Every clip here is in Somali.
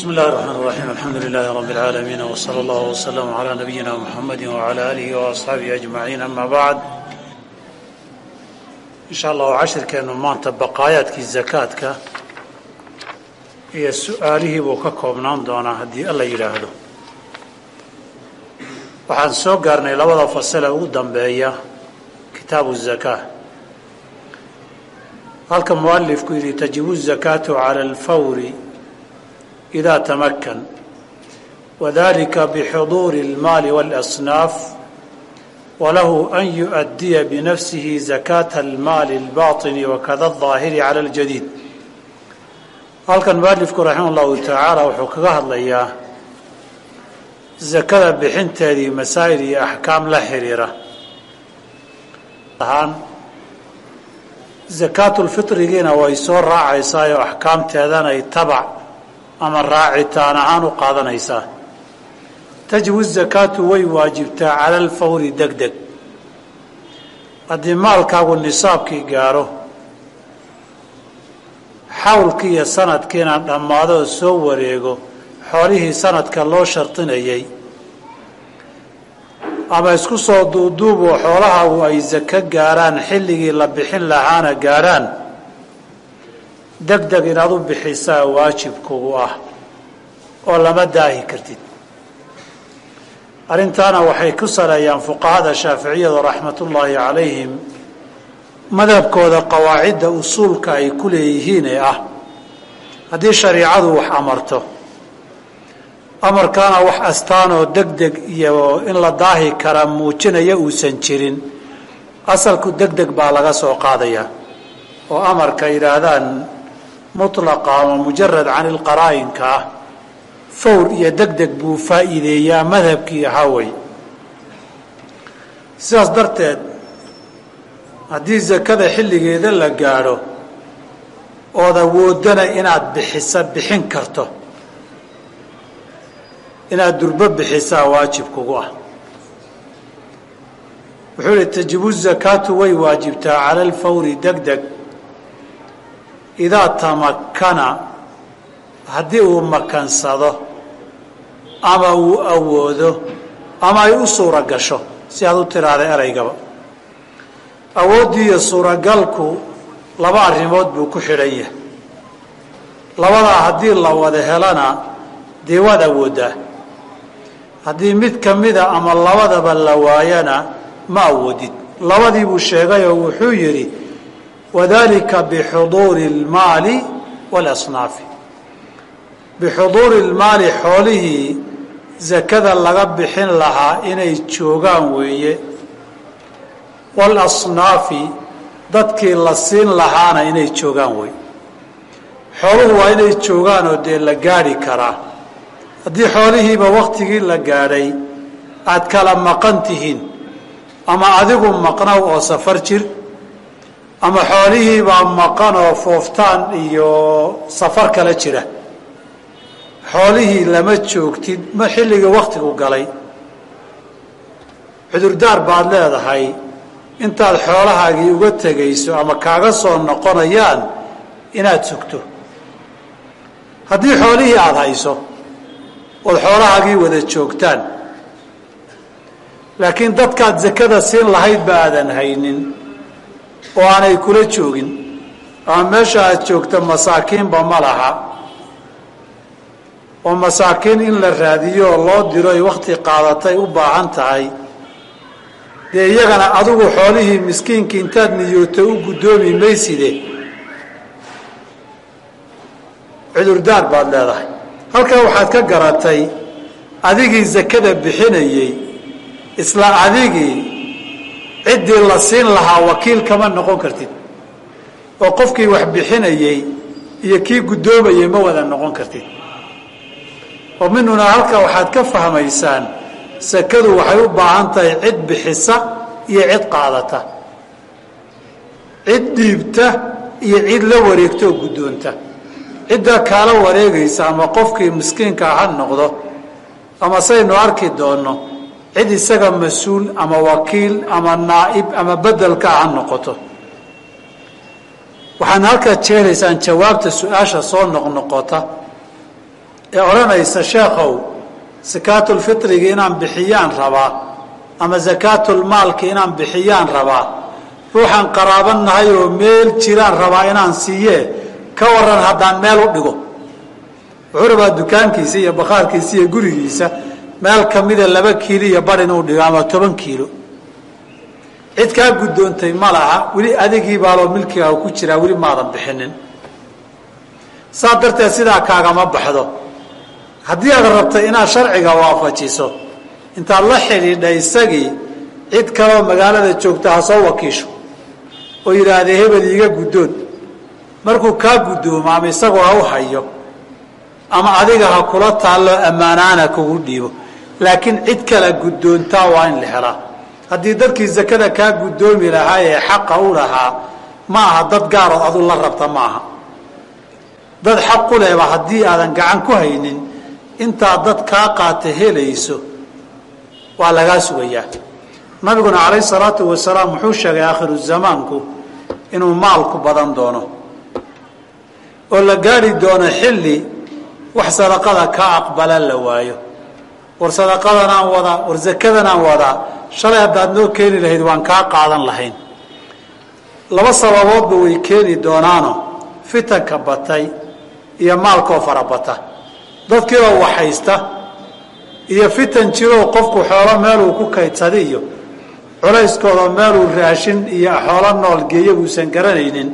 بسم الله الرحمن الرحيم الحمد لله رب العالمين وصلى الله وسلم على نبينا محمد وعلى آله وأصحابه أجمعين أما بعد إن شاء الله cashirkeenu maanta baqaayaadkii zakaadka iyo su-aalihii buu ka koobnaan doonaa haddii alla yidhaahdo waxaan soo gaarnay labada fasale ugu dambeeya kitaabu الzakaa halka mualifku yidhi tajibu الzakaatu calى اlfawri إذا تمكن وذلك بحضور المال والأصناف وله أن يؤدي بنفسه زكاة المال الباطن وكذا الظاهر على الجديد halkan mualifku raximah اllahu tacaala wuxuu kaga hadlayaa zakada bixinteedii masaa'il iyo axkaam la xiriira ahaan zakaatulfitrigiina way soo raacaysaa oo axkaamteedanay tabac ama raacitaan ahaan u qaadanaysaa. Tajibu zakaatu way waajibtaa cala alfawri deg deg haddii maalkaagu nisaabkii gaaro xawlkii iyo sanadkiina dhammaado oo soo wareego xoolihii sanadka loo shardinayay ama isku soo duuduuboo xoolahaagu ay sako gaaraan xilligii la bixin lahaana gaarhaan deg deg inaad u bixisaa waajib kugu ah oo lama daahi kartid. Arrintaana waxay ku saleeyaan fuqahada shaaficiyadu raxmatullaahi calayhim madhabkooda qawaacidda usuulka ay ku leeyihiin ee ah. Haddii shariicadu wax amarto amarkaana wax astaanoo deg deg iyo in la daahi kara muujinaya uusan jirin asalku deg deg baa laga soo qaadayaa oo amarka yidhaahdaan mutlaqa ama mujarad can ilqaraa'inka ah fawr iyo deg deg buu faa'iideeyaa madhabkii ahaa wey sidaas darteed haddii sakada xilligeeda la gaadho ood awoodana inaad bixisa bixin karto. Inaad durbo bixisaa waajib kugu ah. Wuxuu ihi tajibu zakaatu way waajibtaa cala alfawri deg deg idaa tamakana haddii uu makansado ama uu awoodo ama ay u suura gasho si aad u tiraahda eraygaba awooddii iyo suuragalku laba arrimood buu ku xidhan yahay. Labadaa haddii la wada helana dee waad awooddaa haddii mid ka mida ama labadaba la waayana ma awoodid. Labadii buu sheegayoo wuxuu yidhi wadalika bixuduuri اlmaali walasnaafi bixuduuri اlmaali xoolihii sakada laga bixin lahaa inay joogaan weeye waalasnaafi dadkii la siin lahaana inay joogaan weeye xooluhu waa inay joogaan oo dee la gaadhi karaa haddii xoolihiiba waktigii la gaadhay aad kala maqan tihiin ama adigu maqnow oo safar jir ama xoolihiibaa maqan oo fooftaan iyo safar kala jira. Xoolihii lama joogtid ma xilligii waktigu galay. Cudurdaar baad leedahay intaad xoolahaagii uga tegayso ama kaaga soo noqonayaan inaad sugto. Haddii xoolihii aada hayso ood xoolahaagii wada joogtaan. Laakiin dadkaad sakada siin lahaydba aadan haynin oo aanay kula joogin ama meesha aad joogta masaakiinba ma laha. Oo masaakiin in la raadiyo oo loo diro ay wakti qaadatay u baahan tahay. Dee iyagana adigu xoolihii miskiinkii intaad niyooto u guddoomi mayside cudurdaar baad leedahay. Halkaa waxaad ka garatay adigii sakada bixinayey isla adigii ciddii la siin lahaa wakiil kama noqon kartid. oo qofkii wax bixinayey iyo kii guddoomayey ma wada noqon kartid. oo minuna halkaa waxaad ka fahmaysaan sakadu waxay u baahan tahay cid bixisa iyo cid qaadata. cid dhiibta iyo cid la wareegta oo guddoonta. cidda kaala wareegaysa ama qofkii miskiinka ha noqdo ama saynu arki doonno cid isaga mas'uul ama wakiil ama naa'ib ama bedelka ha noqoto. Waxaana halkaad jeelaysaan jawaabta su'aasha soo noqnoqota ee odhanaysa sheekhow sakaatulfitriga inaan bixiyaan rabaa ama sakaatulmaalka inaan bixiyaan rabaa? Ruuxaan qaraaban nahay oo meel jiraan rabaa inaan siiyee? Ka waran haddaan meel u dhigo. Wuxuu rabaa dukaankiisa iyo bakhaarkiisa iyo gurigiisa meel kamida laba kiilo iyo bar inuu dhigo ama toban kiilo. Cid kaa guddoontay ma laha weli adigii baaloo milkigaa ku jiraa weli maadan bixinin. Saa darteed sidaa kaagama baxdo. Haddii aad rabtay inaad sharciga waafajiso intaad la xidhiidha isagii cid kaloo magaalada joogta ha soo wakiisho oo yidhaahdee hebel iiga guddoon. Markuu kaa guddoomo ama isagoo ha u hayo ama adiga ha kula taallo ammaanaana kugu dhiibo laakiin cid kala guddoontaa waa in la helaa haddii dadkii zakada kaa guddoomi lahaa ee xaqa u lahaa ma aha dad gaarood adu la rabta ma aha. Dad xaq u lehba haddii aadan gacan ku haynin intaa dad kaa qaata helayso waa lagaa sugayaa. Nabiguna calayhi salaatu wasalaam wuxuu sheegay aakhiru zamaanku inuu maalku badan doono. Oo la gaari doono xilli wax sadaqada kaa aqbala la waayo war sadaqadanaan wadaa war zakadanaan wadaa shalay haddaad noo keeni lahayd waan kaa qaadan lahayn. Laba sababoodba way keeni doonaano. Fitanka batay iyo maalkoo farabata dadkiioo waxhaysta iyo fitan jiroo qofku xoolo meeluu ku kaydsada iyo culayskooda meeluu raashin iyo xoolo nool geeya buusan garanaynin.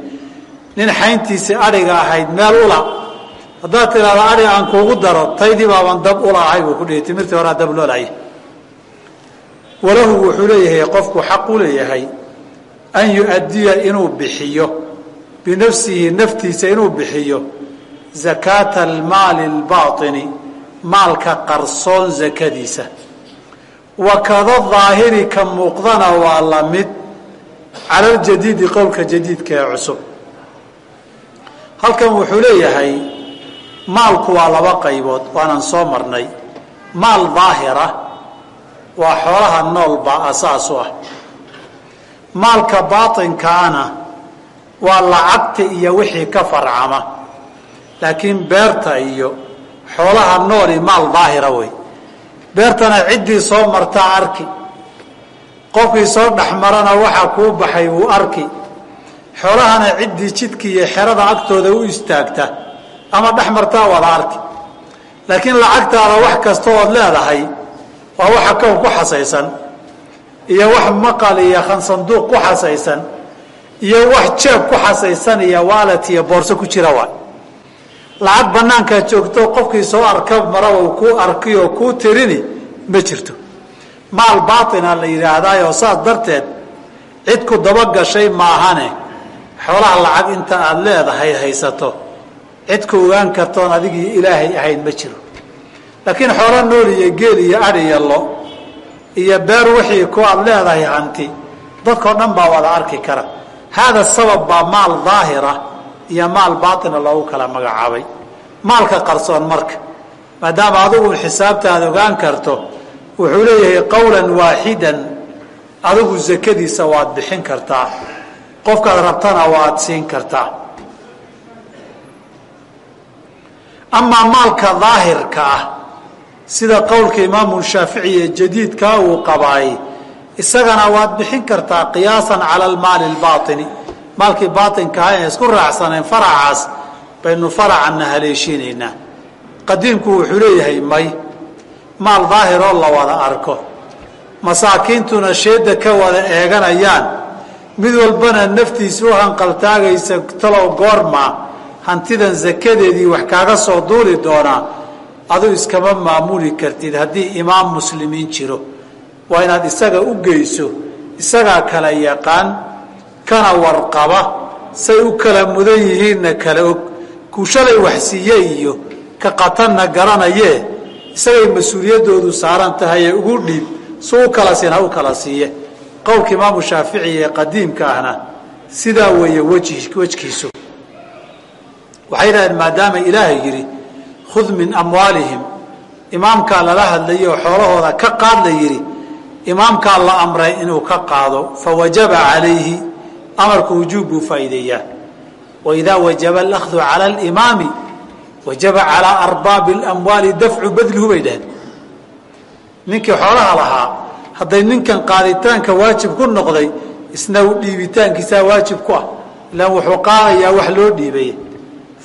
Nin xayntiisii adhiga ahayd meel ula haddaad tidhahda adhi aan kuugu daro taydii baaban dab ula ahay buu ku dhihi timirtii horaa dab loolay walahu wuxuu leeyahay qofku xaq u leeyahay an yu-addiya inuu bixiyo binafsihi naftiisa inuu bixiyo zakaata almaali albaatini maalka qarsoon zakadiisa. Wa kada daahiri ka muuqdana waa la mid cala aljadiidi qowlka jadiidka ee cusub. Halkan wuxuu leeyahay maalku waa laba qaybood waanaan soo marnay. Maal daahira waa xoolaha nool baa asaas ah. Maalka baatinkaana waa lacagta iyo wixii ka farcama. Laakiin beerta iyo xoolaha nooli maal daahira wey. Beertana ciddii soo martaa arki. Qofkii soo dhexmarana waxaa kuu baxay wuu arki. Xoolahana ciddii jidka iyo xerada agtooda u istaagta ama dhex martaa wada arki laakiin lacagtaada wax kasta ood leedahay waa waxa kow ku xasaysan iyo wax maqal iyo khansanduuq ku xasaysan iyo wax jeeb ku xasaysan iyo waalet iyo boorso ku jira waay lacag banaankaa joogto qofkii soo arka maraba kuu arki oo kuu tirini ma jirto. Maal baatina la yidhaahdaayoo saas darteed cid ku dabagashay maahane. Xoolaha lacag inta aada leedahay haysato cid ku ogaan kartoon adigii ilaahay ahayn ma jiro. Laakiin xoolo nool iyo geel iyo adh iyo lo iyo beer wixii ku aada leedahay hanti dadkao dhan baa wada arki kara. Haada sabab baa maal daahira iyo maal baatina loogu kala magacaabay. Maalka qarsoon marka maadaama adigu xisaabtaada ogaan karto wuxuu leeyahay qowlan waaxidan adigu zakadiisa waad bixin kartaa. Qofkaad rabtana waad siin kartaa amaa maalka daahirka ah sida qowlka imaamu shaafici ee jadiidkaa uu qabaay isagana waad bixin kartaa qiyaasan cala almaali albaatini maalkii baatinka ah inay isku raacsaneen faracaas baynu faracanna haleeshiinaynaa qadiimku wuxuu leeyahay may maal daahiroo la wada arko. Masaakiintuna sheedda ka wada eeganayaan. Mid walbana naftiisa u hanqaltaagaysa talow goormaa hantidan sakadeedii wax kaaga soo duuli doonaa adu iskama maamuli kartid haddii imaam muslimiin jiro. Waa inaad isaga u geyso isagaa kala yaqaan kana warqaba say u kala mudan yihiinna kala og. Kuu shalay waxsiiye iyo ka qatanna garanayee isagay mas'uuliyaddoodu saaran tahay ee ugu dhiib su u kala sin u kala siiye. Qowlka imaamu shaafici ee qadiimka ahna sidaa weeye wejkiisu waxay dhahdeen maadaama ilaahay yidhi khud min amwaalihim. Imaamkaa lala hadlayay oo xoolahooda ka qaad la yidhi imaamkaa la amray inuu ka qaado fawajaba calayhi. Amarku wujuub buu faa'iideeyaa. Waidaa wajaba alahdu cala alimaami wajaba calaa arbaabi اlamwaali dafcu badlihu bay dhaheen. Ninkii xoolaha lahaa hadday ninkan qaaditaanka waajib ku noqday isna dhiibitaankiisaa waajib ku ah ilan wuxuu qaadayaa wax loo dhiibay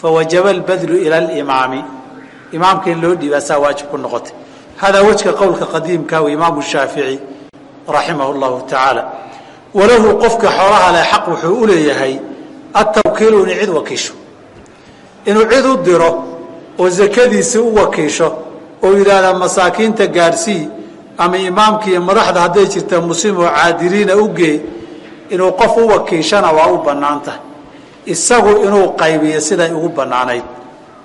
fawajaba albadlu ila alimaami imaamka in loo dhiibaa saa waajib ku noqotay hadaa wejka qowlka qadiimka w imaamu shaafici raximah llahu tacaala walahu qofka xoolaha leh xaq wuxuu u leeyahay atawkiilu inuu cid wakiisho inuu cid u diro oo zakadiisi u wakiisho oo yidhaahda masaakiinta gaadhsii ama imaamka madaxda hadday jirta muslim oo caadiliina u gee inuu qof u wakiishana waa u bannaan tahay isagu inuu qaybiyo siday ugu bannaanayd.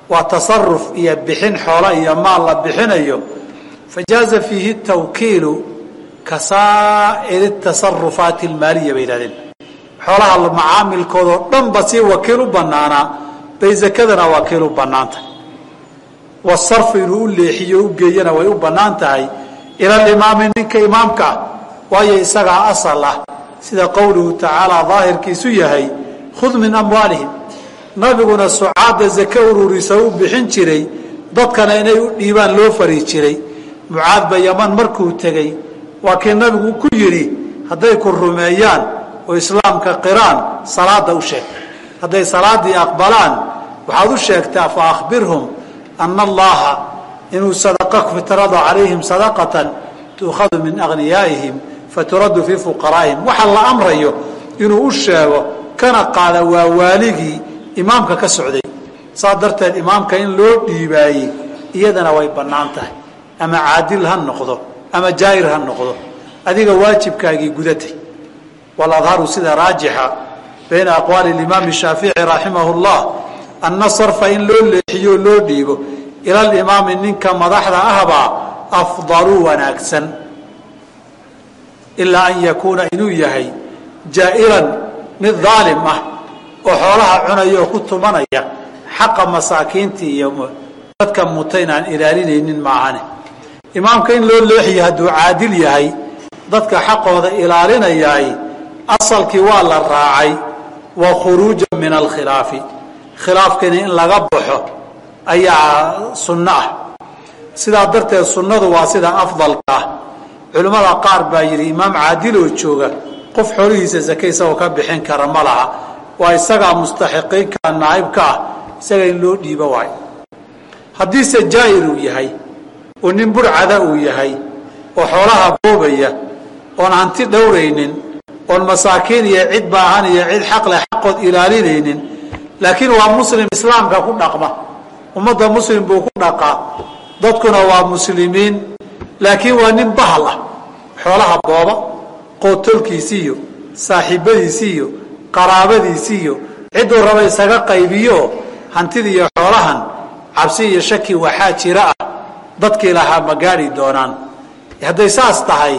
Waa tasaruf iyo bixin xoola iyo maal la bixinayo. Fajaaza fiihi tawkiilu ka saa'iri tasarufaati almaaliya bay yidhahdeen. Xoolaha macaamilkoodao dhanba si wakiil u bannaanaa bay zakadana wakiil u bannaan tahay wasarfu inuu u leexiyo u geeyana way u bannaan tahay. Ila alimaami ninka imaamka ah waayo isagaa asal ah. Sida qowluhu tacaala daahirkiisu yahay khud min amwaalihim. Nabiguna sucaadda zake ururisa u bixin jiray dadkana inay u dhiibaan loo fari jiray. Mucaadba yaman markuu tegey waa kii nabigu ku yidhi hadday ku rumeeyaan oo islaamka qiraan salaada u sheeg. Hadday salaaddii aqbalaan waxaad u sheegtaa fa akhbirhum ana allaha inuu sadaqa fitrada calayhim sadaqatan tuukhadu min agniyaaihim faturaddu fii fuqaraa'ihim. Waxa la amrayo inuu u sheego kana qaada waa waaligii imaamka ka socday. Saa darteed imaamka in loo dhiibaayey iyadana way bannaan tahay. Ama caadil ha noqdo ama jaa'ir ha noqdo adiga waajibkaagii gudatay. Waladharu sida raajixa bayna aqwaali imaami shaafici raximahu llah anna sarfa in loo leexiyo loo dhiibo ila alimaami ninka madaxda ahbaa afdalu wanaagsan. Ilaa an yakuuna inuu yahay jaa'iran mid daalim ah oo xoolaha cunaya oo ku tumanaya xaqa masaakiintii iyo dadka mutayn aan ilaalinaynin maahane imaamka in loo leexiyo hadduu caadil yahay dadka xaqooda ilaalinayaay asalkii waa la raacay wa khuruuja min alkhilaafi. Khilaafkiina in laga baxo ayaa sunno ah. Sidaa darteed sunnadu waa sida afdalka ah. Culimmada qaar baa yidhi imaam caadiloo jooga qof xoolihiisa zake isagoo ka bixin kara ma laha. Waa isagaa mustaxiqiinka naaibka ah. Isaga in loo dhiibo waayo. Haddiise jaa'ir uu yahay oo nin burcada uu yahay oo xoolaha boobaya oon hanti dhowraynin oon masaakiin iyo cid baahan iyo cid xaqleh xaqood ilaalinaynin laakiin waa muslim islaamka ku dhaqma. Ummadda muslim buu ku dhaqaa. Dadkuna waa muslimiin laakiin waa nin bahal ah xoolaha booba qootolkiisi iyo saaxiibadiisi iyo qaraabadiisi iyo cidduu raba isaga qaybiyo hantida iyo xoolahan cabsi iyo shaki waxaa jira ah. Dadkii lahaa ma gaadhi doonaan. Hadday saas tahay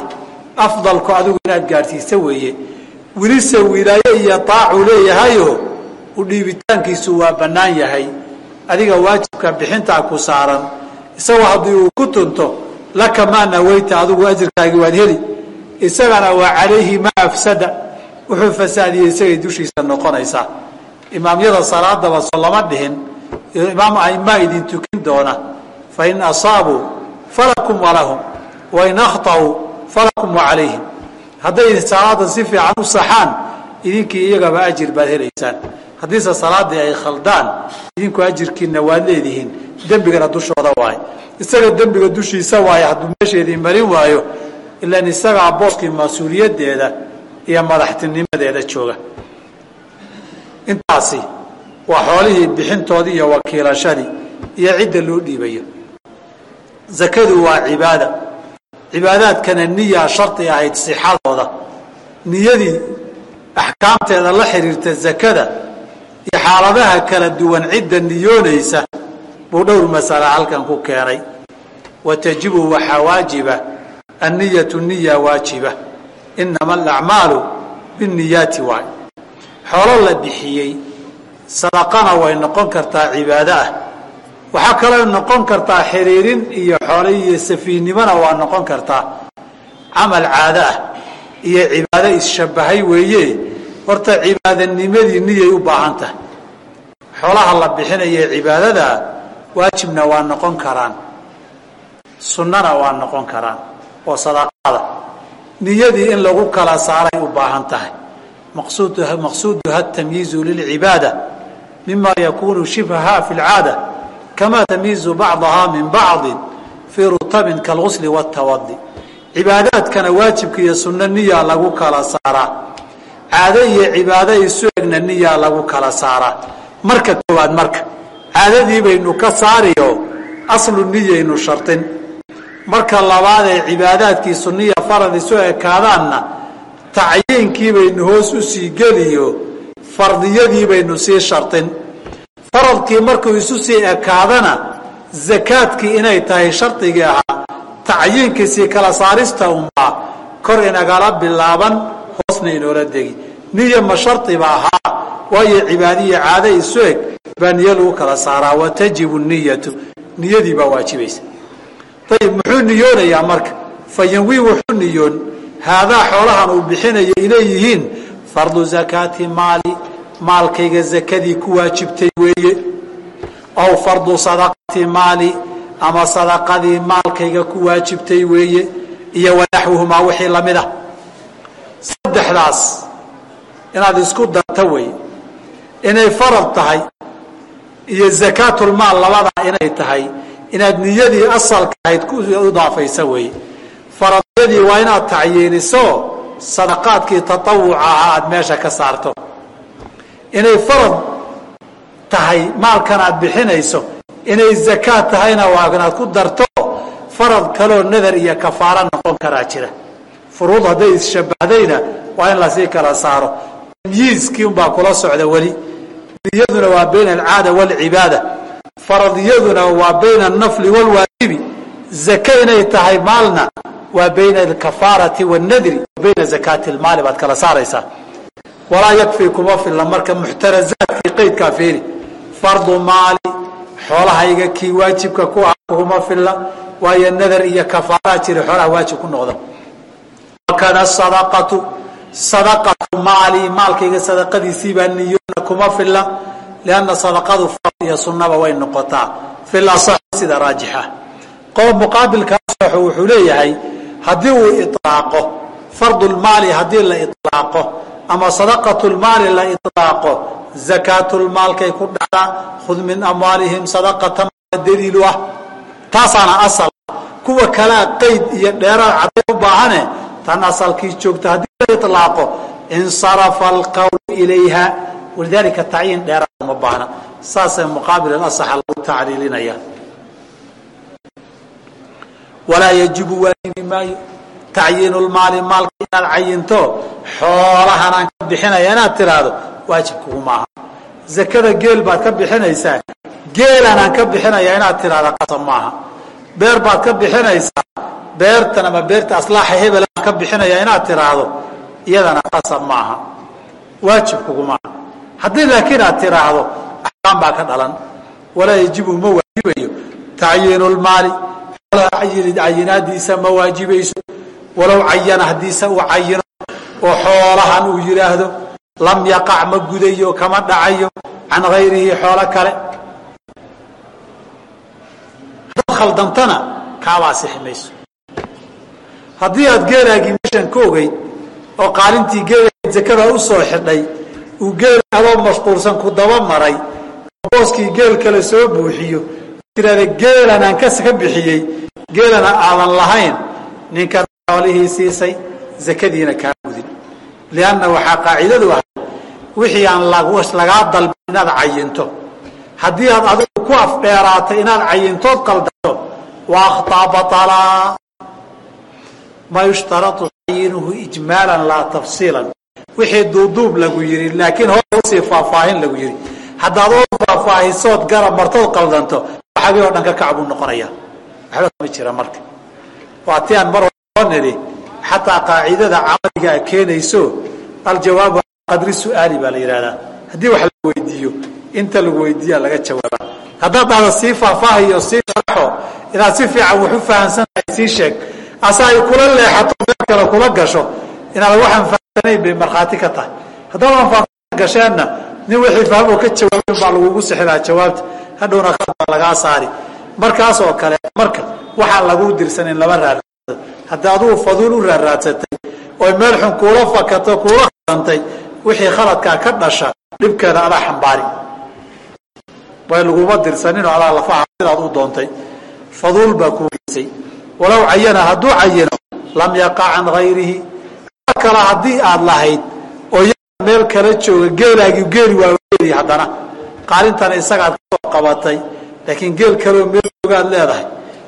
afdalku adigu inaad gaadhsiisa weeye. Welise wilaaye iyo taacuu leeyahayo u dhiibitaankiisu waa bannaan yahay. Adiga waajibka bixintaa ku saaran. Isagoo haddii uu ku tunto laka maa naweyta adigu ajirkaagii waad heli isagana waa calayhi maa afsada. Wuxuu fasaadiyey isagay dushiisa noqonaysaa. Imaamyada salaadaba so lama dhihin. Imaam aimaa idin tukin doona. Fain asaabuu falakum walahum wain akhطأuu falakum wacalayhim hadday salaada si fiican u saxaan idinkii iyagaba ajir baad helaysaan. Haddiise salaadii ay khaldaan idinku ajirkiina waad leedihiin. Dembigana dushooda waaye. Isaga dembiga dushiisa waaye hadduu meesheedii marin waayo ilan isagaa booskii mas'uuliyaddeeda iyo madaxtinimadeeda jooga. Intaasi waa xoolihii bixintoodii iyo wakiilashadii iyo cidda loo dhiibayo. Zakadu waa cibaada. Cibaadaadkana niyaa shardi ahayd sixadooda. Niyadii axkaamteeda la xiriirta zakada iyo xaaladaha kala duwan cidda niyoonaysa buu dhowr masale halkan ku keenay. Wa tajibu waxaa waajiba anniyatu niya waajiba inama alacmaalu binniyaati waay xoolo la bixiyey sadaqana way noqon kartaa cibaado ah waxaa kaloo noqon kartaa xiriirin iyo xoolo iyo safiihnimona waa noqon kartaa camal caado ah iyo cibaado isshabahay weeye horta cibaadanimadii niyay u baahan tahay xoolaha la bixinaya cibaadadaa waajibna waa noqon karaan sunnana waa noqon karaan oo sadaqada niyadii in lagu kala saaray u baahan tahay. Maqsuuduha tamyiizu lilcibaada mima yakunu shibhaha fi lcaada kama tamyiizu bacdaha min bacdi fii rutabin kalgusli wاtawadi cibaadaadkana waajibka iyo sunno niyaa lagu kala saaraa caado iyo cibaado isu egna niyaa lagu kala saaraa marka koowaad marka caadadii baynu ka saariyo aslu niyaynu shartin marka labaad ee cibaadaadkii sunniya farad isu ekaadaanna tacyiinkii baynu hoos u sii geliyo fardiyadii baynu sii shartin. Faradkii markuu isu sii ekaadana zakaadkii inay tahay shardigii ahaa tacyiinkiisii kala saarista unbaa kor inagala bilaaban hoosna inoola degi. Niya ma shardiba ahaa waayo cibaadiya caado isu eg baa niyo lagu kala saaraa wa tajibu niyatu. Niyadii baa waajibaysa ayib muxuu niyoonayaa marka? Fa yanwi wuxuu niyoon haadaa xoolahan uu bixinayo inay yihiin fardu zakaati maali maalkayga zakadii ku waajibtay weeye. Aw fardu sadaqati maali ama sadaqadii maalkayga ku waajibtay weeye iyo wanaxwuhumaa wixii la mid ah. Saddexdaas inaad isku darta weeye inay farad tahay iyo zakaatulmaal labadaa inay tahay inaad niyadii asalka ahayd ku idaafaysa weeye faradyadii waa inaad tacyiiniso sadaqaadkii tatawuca ahaa aada meesha ka saarto. Inay farad tahay maalkan aad bixinayso inay zakaad tahayna waa inaad ku darto farad kaloo nadar iyo kafaaro noqon karaa jira. Furuud hadday isshabahdayna waa in la sii kala saaro. Tamyiiskii unbaa kula socda weli. Niyaduna waa bayna alcaada waalcibaada faradiyaduna waa bayna alnafli waalwaajibi zake inay tahay maalna waa bayna alkafaarati waannadri bayna zakaati lmaali baad kala saaraysaa. Walaa yakfii kuma filla marka muxtarazaadkii qaydkaa feeri fardu maali xoolahayga kii waajibka ku ah kuma filla waayo nadar iyo kafaaraa jira xoolaha waajib ku noqda. Wakada sadaqatu sadaqatu maali maalkayga sadaqadiisiibaa niyoona kuma filla lianna sadaqadu fard iyo sunnaba way noqotaa fil asax sida raajixa qodob muqaabilka wuxuu leeyahay haddii uu ilaaqo fardulmaali haddii la ilaaqo ama sadaqatulmaali la ilaaqo zakaatulmaalkay ku dhacdaa khud min amwaalihim sadaqatan daliilu ah taasaana asal kuwa kalea qayd iyo dheeraad cadday u baahane tan asalkii joogta haddii la ilaaqo insarafa alqowlu ilayha walidaalika tacyiin dheeraad uma baahna. Saasay muqaabil asaxa lagu tacriilinaya walaa yajibu waajibi maayo tacyiinulmaali maalka inaad cayinto xoolahan aan ka bixinaya inaad tiraahdo waajib kugu maaha. Zakada geel baad ka bixinaysaa geelaan aan ka bixinaya inaad tiraahda qasab maaha. Beer baad ka bixinaysaa beertan ama beerta aslaaxa hebel aan ka bixinaya inaad tiraahdo iyadana qasab maaha. Waajib kugu maaha haddii laakiin aad tiraahdo axkaam baa ka dhalan. Walaa yajibu ma waajibayo. Tacyiinulmaali cayinaadiisa ma waajibayso walow cayana haddiise uu cayino oo xoolahan uu yidhaahdo lam yaqac ma gudayo kama dhacayo can hayrihi xoolo kale. Haddaad khaldantana kaabaa sixi haddii aad geelaagii meeshan ka ogeyd oo qaalintii geelaagii zakada u soo xidhay uu geel adoo mashquulsan ku daba maray oo booskii geel kale soo buuxiyo tirahda geelan aan ka bixiyey geelana aadan lahayn ninkan xoolihii siisay zakadiina kaa gudin. Lianna waxaa qaacidadu ahay wixii aan lagaa dalbin inaad cayinto. Haddii aad adigu ku afdheeraatay inaad cayintood qaldato wa akhطaa baطalaa ma yushtarau tayinuhu ijmaalan laa tafsiilan wixii duuduub lagu yidhi laakiin hor u sii faahfaahin lagu yidhi. Haddaad oo faahfaahisood garab martood qaldanto waxaagii oo dhan ka kac buu noqonaya waxba kama jira marka. Waa ti aan mar oo nidhi xataa qaacidada camaliga a keenayso aljawaabu qadri su'aali baa la yidhahdaa haddii wax la weydiiyo inta lagu weydiiyaa laga jawaaba haddaad dhahda sii faahfaahiyo sii sharaxo inaad si fiican wax u fahamsanahay sii sheeg ase ay kula leexato meel kale kula gasho inaad waxaan fahamsanayn bay markhaati ka tahay. Haddaadan faahfaahin gasheenna nin wixii fahmoo ka jawaabin baa lagugu sixilaa jawaabta. Hadhowna baa lagaa saari. Markaasoo kale marka waxaan laguu dirsanin lama raaraadsado haddii adugu faduul u raaraadsatay oy meel xun kuula fakato kuula qarantay wixii khaladkaa ka dhasha dhibkeeda adaa xambaari. Way laguma dirsaninoo adaa lafaha sidaad u doontay. Faduul baa kuu geysay walow cayana hadduu cayino lam yaqac can hayrihi kale haddii aad lahayd oo meel kala jooga geelaagii geeli waa geeli haddana qaalintana isagaad ka soo qabatay laakiin geel kaleoo meel joogaad leedahay